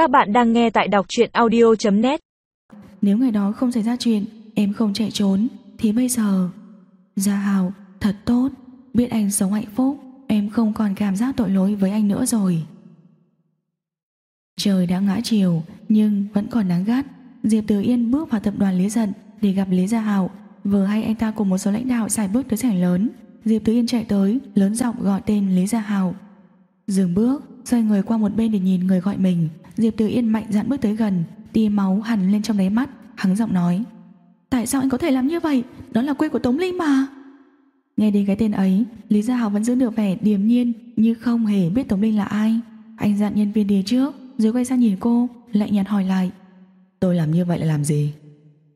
Các bạn đang nghe tại đọc truyện audio.net Nếu ngày đó không xảy ra chuyện, Em không chạy trốn, Thì bây giờ, Gia Hào thật tốt. Biết anh sống hạnh phúc, Em không còn cảm giác tội lỗi với anh nữa rồi. Trời đã ngã chiều, Nhưng vẫn còn nắng gắt. Diệp Từ Yên bước vào tập đoàn Lý Dận Để gặp Lý Gia Hào Vừa hay anh ta cùng một số lãnh đạo xài bước tới sảnh lớn. Diệp Từ Yên chạy tới, Lớn giọng gọi tên Lý Gia Hào Dừng bước Xoay người qua một bên để nhìn người gọi mình Diệp Từ Yên mạnh dạn bước tới gần Tia máu hằn lên trong đáy mắt Hắng giọng nói. Tại sao anh có thể làm như vậy? Đó là quê của Tống Linh mà. Nghe đến cái tên ấy Lý Gia Hào vẫn giữ được vẻ điềm nhiên Như không hề biết Tống Linh là ai. Anh dặn nhân viên đi trước Rồi quay sang nhìn cô Lạnh nhạt hỏi lại. Tôi làm như vậy là làm gì?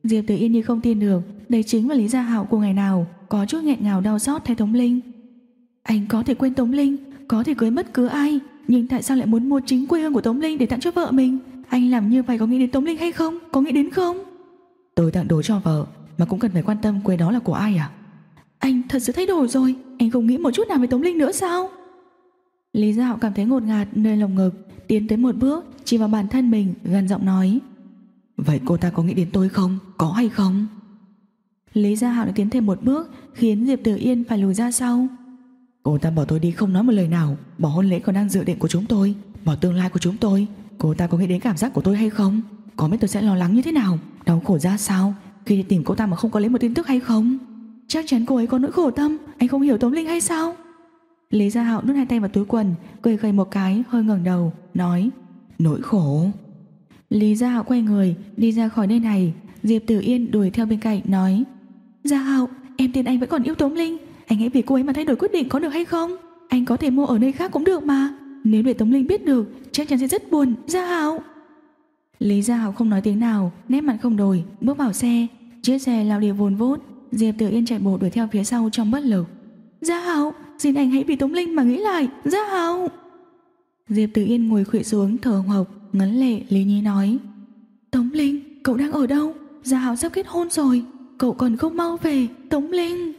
Diệp Tử Yên như không tin được Đây chính là Lý Gia Hạo của ngày nào Có chút nghẹn ngào đau xót thay Tống Linh. Anh có thể quên Tống Linh Có thể cưới bất cứ ai Nhưng tại sao lại muốn mua chính quê hương của Tống Linh Để tặng cho vợ mình? Anh làm như vậy có nghĩ đến Tống Linh hay không? Có nghĩ đến không? Tôi tặng đồ cho vợ Mà cũng cần phải quan tâm quê đó là của ai à? Anh thật sự thay đổi rồi. Anh không nghĩ một chút nào về Tống Linh nữa sao? Lý Gia Hạo cảm thấy ngột ngạt nơi lồng ngực Tiến tới một bước Chỉ vào bản thân mình gần giọng nói. Vậy cô ta có nghĩ đến tôi không? Có hay không? Lý Gia Hạo đã tiến thêm một bước Khiến Diệp Tử Yên phải lùi ra sau Cô ta bỏ tôi đi không nói một lời nào Bỏ hôn lễ còn đang dự định của chúng tôi Bỏ tương lai của chúng tôi Cô ta có nghĩ đến cảm giác của tôi hay không? Có biết tôi sẽ lo lắng như thế nào? Đau khổ ra sao? Khi đi tìm cô ta mà không có lấy một tin tức hay không? Chắc chắn cô ấy có nỗi khổ tâm Anh không hiểu Tống Linh hay sao? Lý Gia Hạo nút hai tay vào túi quần, Cười khẩy một cái, hơi ngẩng đầu, Nói, Nỗi khổ Lý Gia Hạo quay người, đi ra khỏi nơi này Diệp Tử Yên đuổi theo bên cạnh, nói, Gia Hạo, em tin anh vẫn còn yêu Tống Linh anh hãy vì cô ấy mà thay đổi quyết định có được hay không? Anh có thể mua ở nơi khác cũng được mà. Nếu để Tống Linh biết được Chắc chắn sẽ rất buồn. Gia Hảo. Lý Gia Hảo không nói tiếng nào Nét mặt không đổi bước vào xe. Chiếc xe lao đi vồn vốt. Diệp Tử Yên chạy bộ đuổi theo phía sau trong bất lực. Gia Hảo, xin anh hãy vì Tống Linh mà nghĩ lại. Gia Hảo. Diệp Tử Yên ngồi khuỵu xuống thở hồng hộc ngấn lệ Lý Nhi nói. Tống Linh cậu đang ở đâu? Gia Hảo sắp kết hôn rồi. Cậu còn không mau về Tống Linh.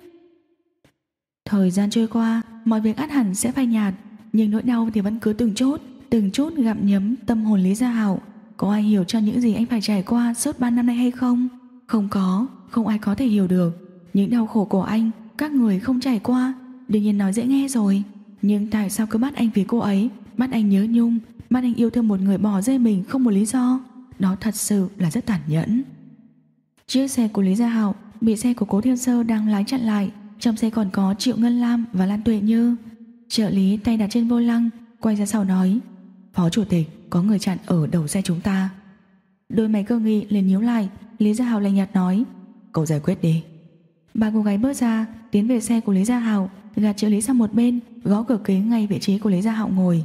Thời gian trôi qua Mọi việc át hẳn sẽ phai nhạt Nhưng nỗi đau thì vẫn cứ từng chút Từng chút gặm nhấm tâm hồn Lý Gia Hạo Có ai hiểu cho những gì anh phải trải qua Suốt 3 năm nay hay không? Không có, không ai có thể hiểu được. Những đau khổ của anh Các người không trải qua Đương nhiên nói dễ nghe rồi. Nhưng tại sao cứ bắt anh vì cô ấy Bắt anh nhớ nhung Bắt anh yêu thương một người bỏ rơi mình không một lý do? Đó thật sự là rất tàn nhẫn. Chiếc xe của Lý Gia Hạo Bị xe của Cố Thiên Sơ đang lái chặn lại. Trong xe còn có Triệu Ngân Lam và Lan Tuệ Như. Trợ lý tay đặt trên vô lăng, Quay ra sau nói, Phó chủ tịch, có người chặn ở đầu xe chúng ta. Đôi mày cơ nghị liền nhíu lại, Lý Gia Hào lạnh nhạt nói, Cậu giải quyết đi. Ba cô gái bước ra, tiến về xe của Lý Gia Hào, Gạt trợ lý sang một bên, Gõ cửa kính ngay vị trí của Lý Gia Hạo ngồi.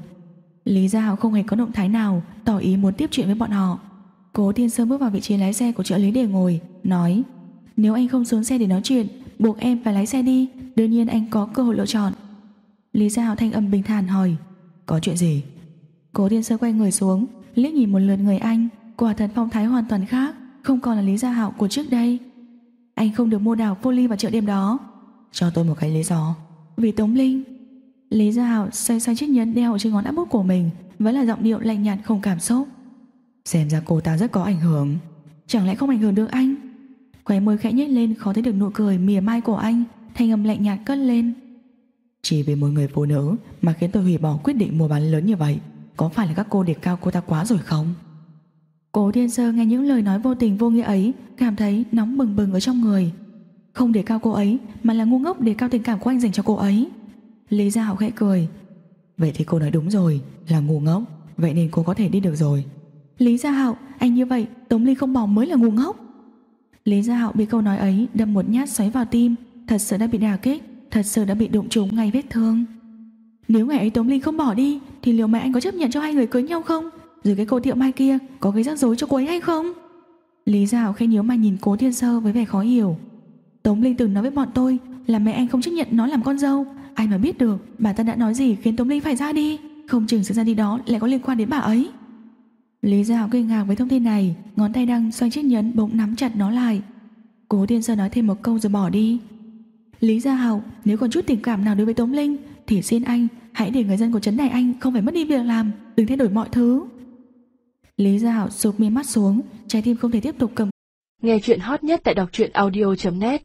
Lý Gia Hạo không hề có động thái nào, Tỏ ý muốn tiếp chuyện với bọn họ. Cố Thiên Sơn bước vào vị trí lái xe của trợ lý để ngồi, Nói, Nếu anh không xuống xe để nói chuyện Buộc em phải lái xe đi. Đương nhiên anh có cơ hội lựa chọn. Lý Gia Hạo thanh âm bình thản hỏi Có chuyện gì? Cố Thiên Sơn quay người xuống liếc nhìn một lượt người anh. Quả thật phong thái hoàn toàn khác Không còn là Lý Gia Hạo của trước đây. Anh không được mua đảo vô ly vào chợ đêm đó. Cho tôi một cái lý do. Vì Tống Linh. Lý Gia Hạo xoay xoay chiếc nhẫn đeo trên ngón áp bút của mình Vẫn là giọng điệu lạnh nhạt không cảm xúc. Xem ra cô ta rất có ảnh hưởng. Chẳng lẽ không ảnh hưởng được anh Khóe môi khẽ nhếch lên khó thấy được nụ cười mỉa mai của anh. Thanh âm lạnh nhạt cất lên. Chỉ vì một người phụ nữ Mà khiến tôi hủy bỏ quyết định mua bán lớn như vậy Có phải là các cô đề cao cô ta quá rồi không? Cố Thiên Sơ nghe những lời nói vô tình vô nghĩa ấy Cảm thấy nóng bừng bừng ở trong người. Không đề cao cô ấy Mà là ngu ngốc đề cao tình cảm của anh dành cho cô ấy. Lý Gia Hạo khẽ cười. Vậy thì cô nói đúng rồi Là ngu ngốc. Vậy nên cô có thể đi được rồi. Lý Gia Hạo Anh như vậy Tống Ly không bỏ mới là ngu ngốc Lý Gia Hạo bị câu nói ấy Đâm một nhát xoáy vào tim. Thật sự đã bị đả kích, Thật sự đã bị đụng trúng ngay vết thương. Nếu ngày ấy Tống Linh không bỏ đi, Thì liệu mẹ anh có chấp nhận cho hai người cưới nhau không? Rồi cái cô Thiệu Mai kia Có gây rắc rối cho cô ấy hay không? Lý Gia Hạo khẽ nhíu mà nhìn cố thiên sơ với vẻ khó hiểu. Tống Linh từng nói với bọn tôi Là mẹ anh không chấp nhận nó làm con dâu. Ai mà biết được bà ta đã nói gì khiến Tống Linh phải ra đi. Không chừng sự ra đi đó lại có liên quan đến bà ấy. Lý Gia Hạo kinh ngạc với thông tin này, Ngón tay đang xoay chiếc nhẫn bỗng nắm chặt nó lại. Cố Thiên Sơn nói thêm một câu rồi bỏ đi. Lý Gia Hạo, Nếu còn chút tình cảm nào đối với Tống Linh, Thì xin anh hãy để người dân của trấn này anh Không phải mất đi việc làm, Đừng thay đổi mọi thứ. Lý Gia Hảo sụp mi mắt xuống, Trái tim không thể tiếp tục cầm. Nghe chuyện hot nhất tại đọc truyện audio.net